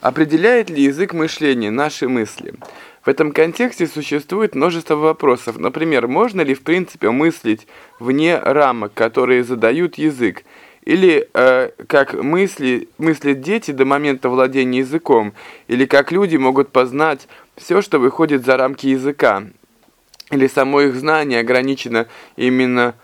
Определяет ли язык мышления наши мысли? В этом контексте существует множество вопросов. Например, можно ли в принципе мыслить вне рамок, которые задают язык? Или э, как мысли, мыслят дети до момента владения языком? Или как люди могут познать все, что выходит за рамки языка? Или само их знание ограничено именно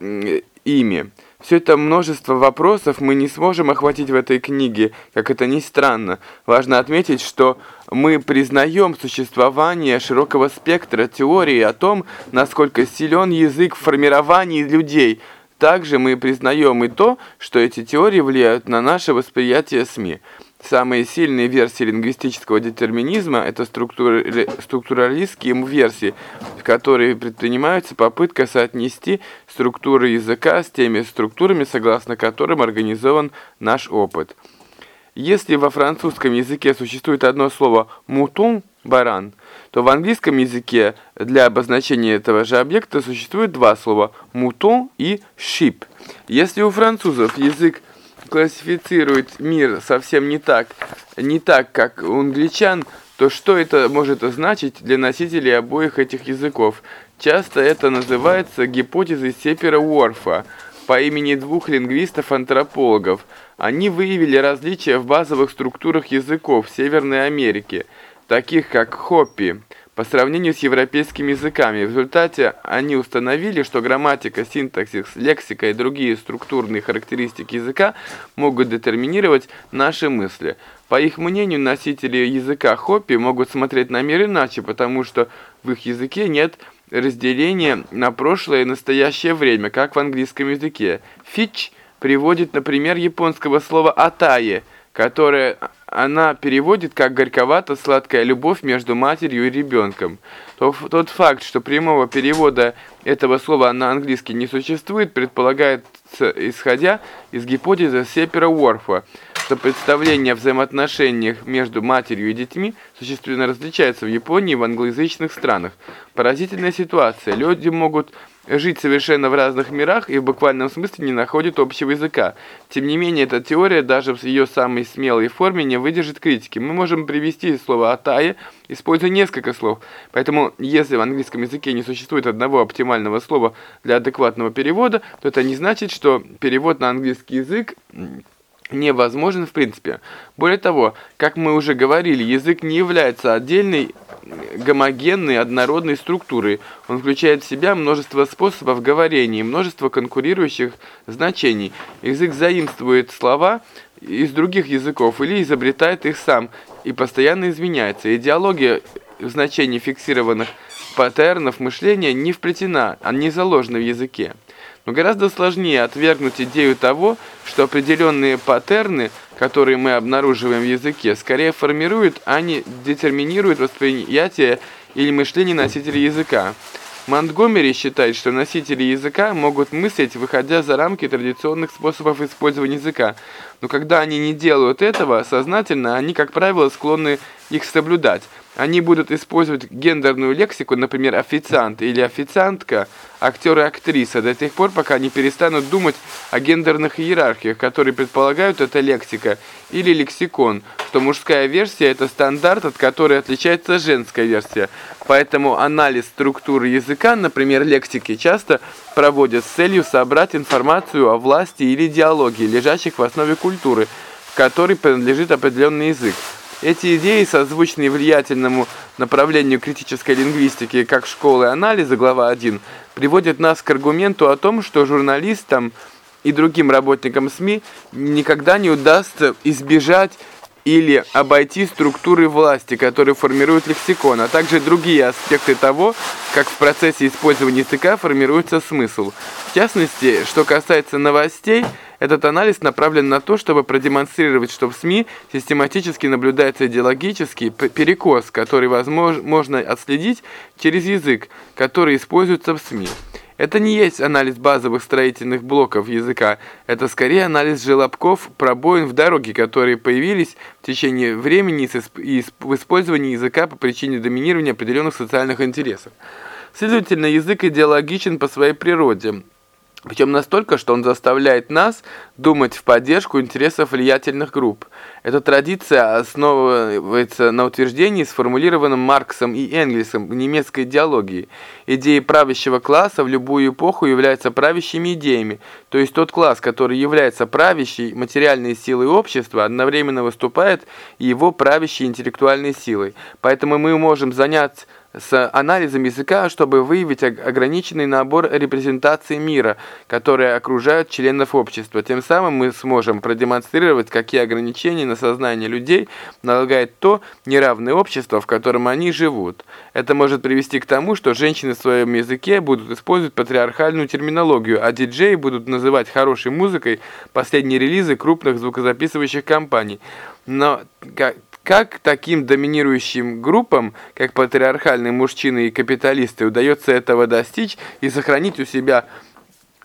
э, ими? Все это множество вопросов мы не сможем охватить в этой книге, как это ни странно. Важно отметить, что мы признаем существование широкого спектра теорий о том, насколько силен язык в формировании людей. Также мы признаем и то, что эти теории влияют на наше восприятие СМИ. Самые сильные версии лингвистического детерминизма – это структура, структуралистские версии, в которые предпринимается попытка соотнести структуры языка с теми структурами, согласно которым организован наш опыт. Если во французском языке существует одно слово «мутон» – «баран», то в английском языке для обозначения этого же объекта существует два слова «мутон» и «sheep». Если у французов язык классифицирует мир совсем не так, не так, как у англичан, то что это может значить для носителей обоих этих языков? Часто это называется гипотезой Сепера-Уорфа по имени двух лингвистов-антропологов. Они выявили различия в базовых структурах языков Северной Америки, таких как хоппи, по сравнению с европейскими языками. В результате они установили, что грамматика, синтаксис, лексика и другие структурные характеристики языка могут детерминировать наши мысли. По их мнению, носители языка хоппи могут смотреть на мир иначе, потому что в их языке нет разделения на прошлое и настоящее время, как в английском языке. Фич приводит, например, японского слова «атае», которое она переводит как «горьковато-сладкая любовь между матерью и ребенком». Тот факт, что прямого перевода этого слова на английский не существует, предполагается, исходя из гипотезы Сепера Уорфа, что представление о взаимоотношениях между матерью и детьми существенно различается в Японии и в англоязычных странах. Поразительная ситуация. Люди могут жить совершенно в разных мирах и в буквальном смысле не находят общего языка. Тем не менее, эта теория даже в ее самой смелой форме не выдержит критики. Мы можем привести слово «атая», используя несколько слов. Поэтому, если в английском языке не существует одного оптимального слова для адекватного перевода, то это не значит, что перевод на английский язык невозможен в принципе. Более того, как мы уже говорили, язык не является отдельной гомогенной, однородной структурой. Он включает в себя множество способов говорения, множество конкурирующих значений. Язык заимствует слова из других языков или изобретает их сам и постоянно изменяется. Идеология в значении фиксированных паттернов мышления не вплетена, а не заложена в языке. Но гораздо сложнее отвергнуть идею того, что определенные паттерны, которые мы обнаруживаем в языке, скорее формируют, а не детерминируют восприятие или мышление носителя языка. Монтгомери считает, что носители языка могут мыслить, выходя за рамки традиционных способов использования языка, но когда они не делают этого сознательно, они, как правило, склонны их соблюдать. Они будут использовать гендерную лексику, например, официант или официантка, актер и актриса, до тех пор, пока они перестанут думать о гендерных иерархиях, которые предполагают эта лексика, или лексикон, что мужская версия – это стандарт, от которой отличается женская версия. Поэтому анализ структуры языка, например, лексики, часто проводят с целью собрать информацию о власти или идеологии, лежащих в основе культуры, которой принадлежит определенный язык. Эти идеи, созвучные влиятельному направлению критической лингвистики как школы анализа, глава 1, приводят нас к аргументу о том, что журналистам и другим работникам СМИ никогда не удастся избежать или обойти структуры власти, которые формируют лексикон, а также другие аспекты того, как в процессе использования языка формируется смысл. В частности, что касается новостей, этот анализ направлен на то, чтобы продемонстрировать, что в СМИ систематически наблюдается идеологический перекос, который возможно отследить через язык, который используется в СМИ. Это не есть анализ базовых строительных блоков языка, это скорее анализ желобков, пробоин в дороге, которые появились в течение времени и в использовании языка по причине доминирования определенных социальных интересов. Следовательно, язык идеологичен по своей природе. Причем настолько, что он заставляет нас думать в поддержку интересов влиятельных групп. Эта традиция основывается на утверждении, сформулированном Марксом и Энгельсом в немецкой идеологии. Идеи правящего класса в любую эпоху являются правящими идеями, то есть тот класс, который является правящей материальной силой общества, одновременно выступает его правящей интеллектуальной силой. Поэтому мы можем заняться с анализом языка, чтобы выявить ограниченный набор репрезентаций мира, которые окружают членов общества. Тем самым мы сможем продемонстрировать, какие ограничения на сознание людей налагает то неравное общество, в котором они живут. Это может привести к тому, что женщины в своем языке будут использовать патриархальную терминологию, а диджеи будут называть хорошей музыкой последние релизы крупных звукозаписывающих компаний. Но таким доминирующим группам, как патриархальные мужчины и капиталисты, удается этого достичь и сохранить у себя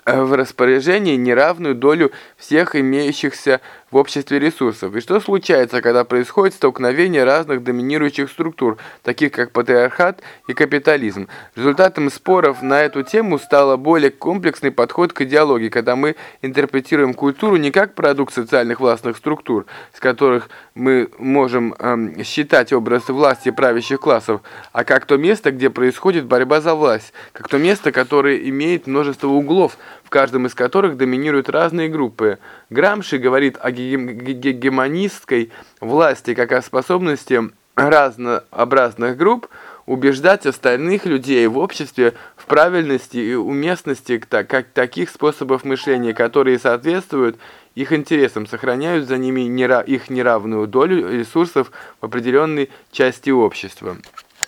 в распоряжении неравную долю всех имеющихся в обществе ресурсов. И что случается, когда происходит столкновение разных доминирующих структур, таких как патриархат и капитализм? Результатом споров на эту тему стало более комплексный подход к идеологии, когда мы интерпретируем культуру не как продукт социальных властных структур, с которых мы можем эм, считать образ власти правящих классов, а как то место, где происходит борьба за власть, как то место, которое имеет множество углов, в каждом из которых доминируют разные группы. Грамши говорит о гегемонистской власти как о способности разнообразных групп убеждать остальных людей в обществе в правильности и уместности так, как таких способов мышления, которые соответствуют их интересам, сохраняют за ними нера их неравную долю ресурсов в определенной части общества.